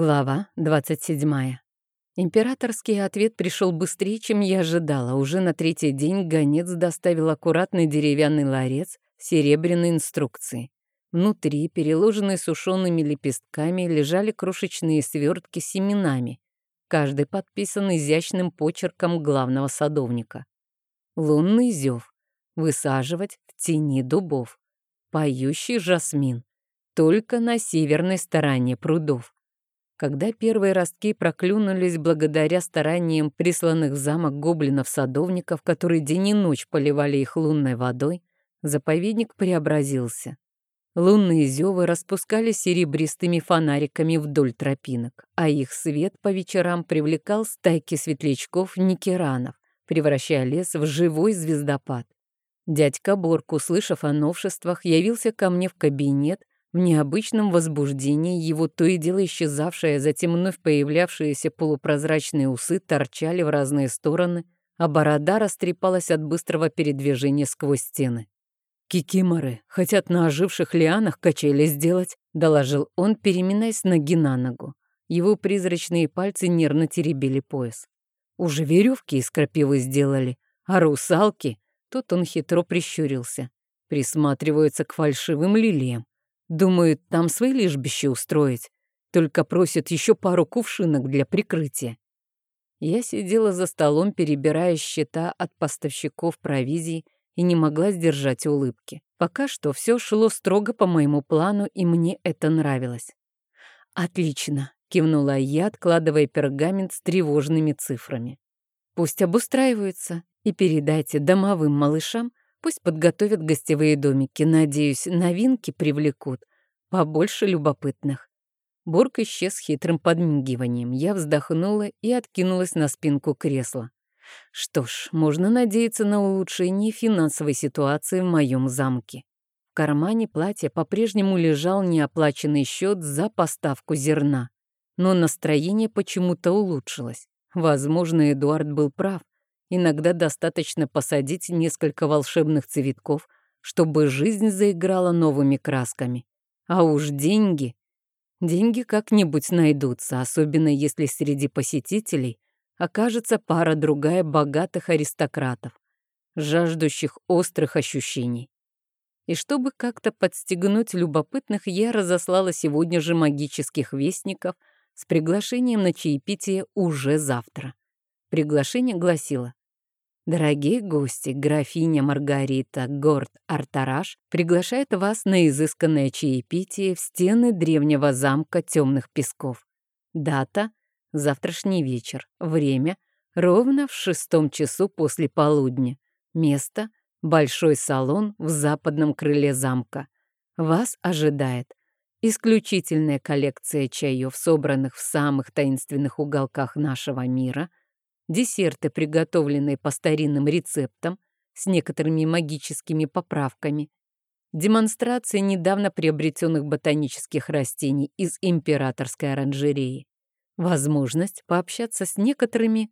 Глава 27. Императорский ответ пришел быстрее, чем я ожидала. Уже на третий день гонец доставил аккуратный деревянный ларец серебряной инструкцией. Внутри, переложенные сушеными лепестками, лежали крошечные свертки с семенами, каждый подписан изящным почерком главного садовника. Лунный зев. Высаживать в тени дубов. Поющий жасмин. Только на северной стороне прудов. Когда первые ростки проклюнулись благодаря стараниям присланных в замок гоблинов-садовников, которые день и ночь поливали их лунной водой, заповедник преобразился. Лунные зевы распускались серебристыми фонариками вдоль тропинок, а их свет по вечерам привлекал стайки светлячков-никеранов, превращая лес в живой звездопад. Дядька Борг, услышав о новшествах, явился ко мне в кабинет в необычном возбуждении его то и дело исчезавшие, а затем вновь появлявшиеся полупрозрачные усы торчали в разные стороны, а борода растрепалась от быстрого передвижения сквозь стены. «Кикиморы хотят на оживших лианах качели сделать», — доложил он, переминаясь ноги на ногу. Его призрачные пальцы нервно теребили пояс. «Уже веревки из крапивы сделали, а русалки...» Тут он хитро прищурился. Присматриваются к фальшивым лилиям. Думают, там свои лежбища устроить. Только просят еще пару кувшинок для прикрытия. Я сидела за столом, перебирая счета от поставщиков провизии и не могла сдержать улыбки. Пока что все шло строго по моему плану, и мне это нравилось. «Отлично», — кивнула я, откладывая пергамент с тревожными цифрами. «Пусть обустраиваются и передайте домовым малышам, Пусть подготовят гостевые домики. Надеюсь, новинки привлекут. Побольше любопытных. Борг исчез хитрым подмигиванием. Я вздохнула и откинулась на спинку кресла. Что ж, можно надеяться на улучшение финансовой ситуации в моем замке. В кармане платья по-прежнему лежал неоплаченный счет за поставку зерна. Но настроение почему-то улучшилось. Возможно, Эдуард был прав. Иногда достаточно посадить несколько волшебных цветков, чтобы жизнь заиграла новыми красками. А уж деньги... Деньги как-нибудь найдутся, особенно если среди посетителей окажется пара-другая богатых аристократов, жаждущих острых ощущений. И чтобы как-то подстегнуть любопытных, я разослала сегодня же магических вестников с приглашением на чаепитие уже завтра. Приглашение гласило Дорогие гости, графиня Маргарита Горд Артараш приглашает вас на изысканное чаепитие в стены древнего замка темных песков. Дата — завтрашний вечер. Время — ровно в шестом часу после полудня. Место — большой салон в западном крыле замка. Вас ожидает исключительная коллекция чаев, собранных в самых таинственных уголках нашего мира — десерты, приготовленные по старинным рецептам, с некоторыми магическими поправками, демонстрации недавно приобретенных ботанических растений из императорской оранжереи, возможность пообщаться с некоторыми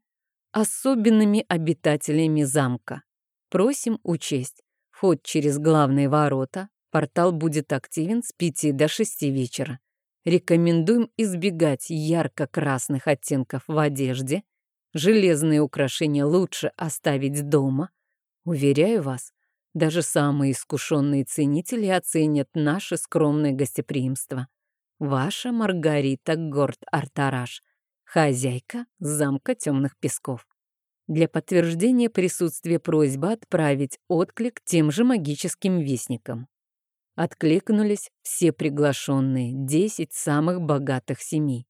особенными обитателями замка. Просим учесть, вход через главные ворота, портал будет активен с 5 до 6 вечера. Рекомендуем избегать ярко-красных оттенков в одежде – Железные украшения лучше оставить дома. Уверяю вас, даже самые искушенные ценители оценят наше скромное гостеприимство. Ваша Маргарита Горд Артараш, хозяйка замка темных песков. Для подтверждения присутствия просьба отправить отклик тем же магическим вестникам. Откликнулись все приглашенные, 10 самых богатых семей.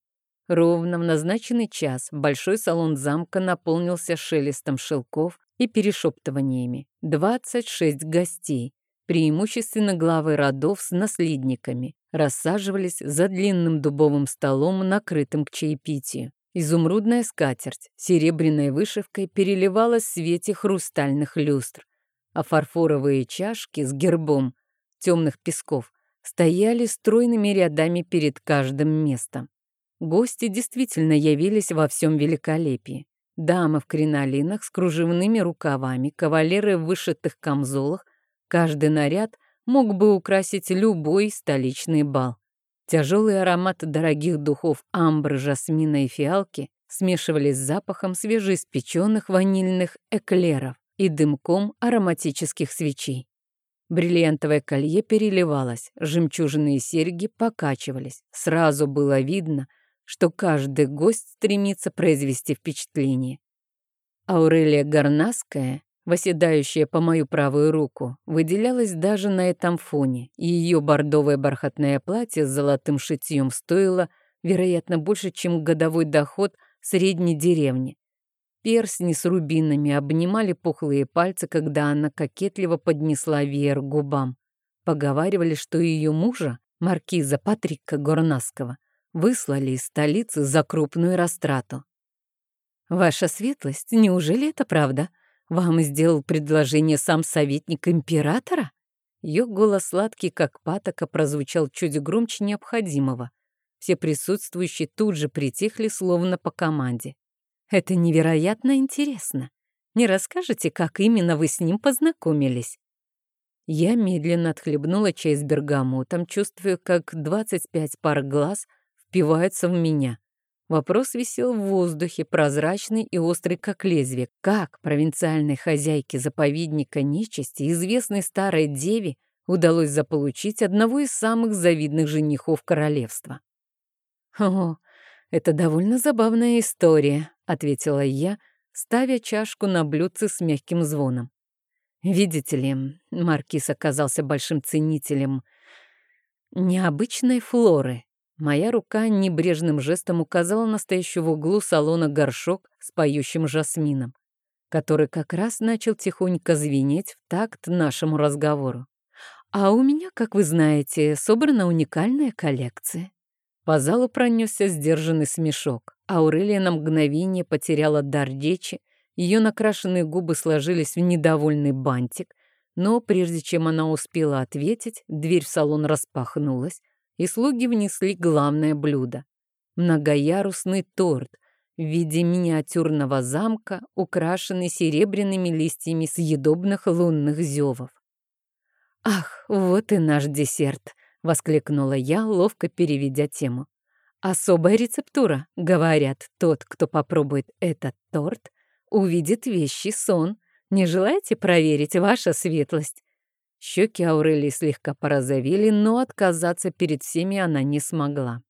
Ровно в назначенный час большой салон замка наполнился шелестом шелков и перешептываниями. 26 гостей, преимущественно главы родов с наследниками, рассаживались за длинным дубовым столом, накрытым к чаепитию. Изумрудная скатерть серебряной вышивкой переливалась в свете хрустальных люстр, а фарфоровые чашки с гербом темных песков стояли стройными рядами перед каждым местом. Гости действительно явились во всем великолепии. Дамы в кринолинах с кружевными рукавами, кавалеры в вышитых камзолах. Каждый наряд мог бы украсить любой столичный бал. Тяжелый аромат дорогих духов амбры, жасмина и фиалки смешивались с запахом свежеиспеченных ванильных эклеров и дымком ароматических свечей. Бриллиантовое колье переливалось, жемчужные серьги покачивались. Сразу было видно, что каждый гость стремится произвести впечатление. Аурелия Горнаская, восседающая по мою правую руку, выделялась даже на этом фоне, и ее бордовое бархатное платье с золотым шитьем стоило, вероятно, больше, чем годовой доход средней деревни. Персни с рубинами обнимали пухлые пальцы, когда она кокетливо поднесла веер к губам. Поговаривали, что ее мужа, маркиза Патрика Горнаского, выслали из столицы за крупную растрату. «Ваша светлость, неужели это правда? Вам сделал предложение сам советник императора?» Ее голос сладкий, как патока, прозвучал чуть громче необходимого. Все присутствующие тут же притихли, словно по команде. Это невероятно интересно. Не расскажете, как именно вы с ним познакомились?» Я медленно отхлебнула чай с бергамотом, чувствуя, как 25 пар глаз впиваются в меня. Вопрос висел в воздухе, прозрачный и острый, как лезвие. Как провинциальной хозяйке заповедника нечисти, известной старой деве, удалось заполучить одного из самых завидных женихов королевства? О, это довольно забавная история, — ответила я, ставя чашку на блюдце с мягким звоном. «Видите ли, Маркиз оказался большим ценителем необычной флоры». Моя рука небрежным жестом указала на стоящий в углу салона горшок с поющим жасмином, который как раз начал тихонько звенеть в такт нашему разговору. «А у меня, как вы знаете, собрана уникальная коллекция». По залу пронесся сдержанный смешок. Аурелия на мгновение потеряла дар речи, ее накрашенные губы сложились в недовольный бантик, но прежде чем она успела ответить, дверь в салон распахнулась, и слуги внесли главное блюдо — многоярусный торт в виде миниатюрного замка, украшенный серебряными листьями съедобных лунных зевов. «Ах, вот и наш десерт!» — воскликнула я, ловко переведя тему. Особая рецептура. Говорят, тот, кто попробует этот торт, увидит вещий сон. Не желаете проверить, ваша светлость? Щеки Аурелии слегка порозовели, но отказаться перед всеми она не смогла.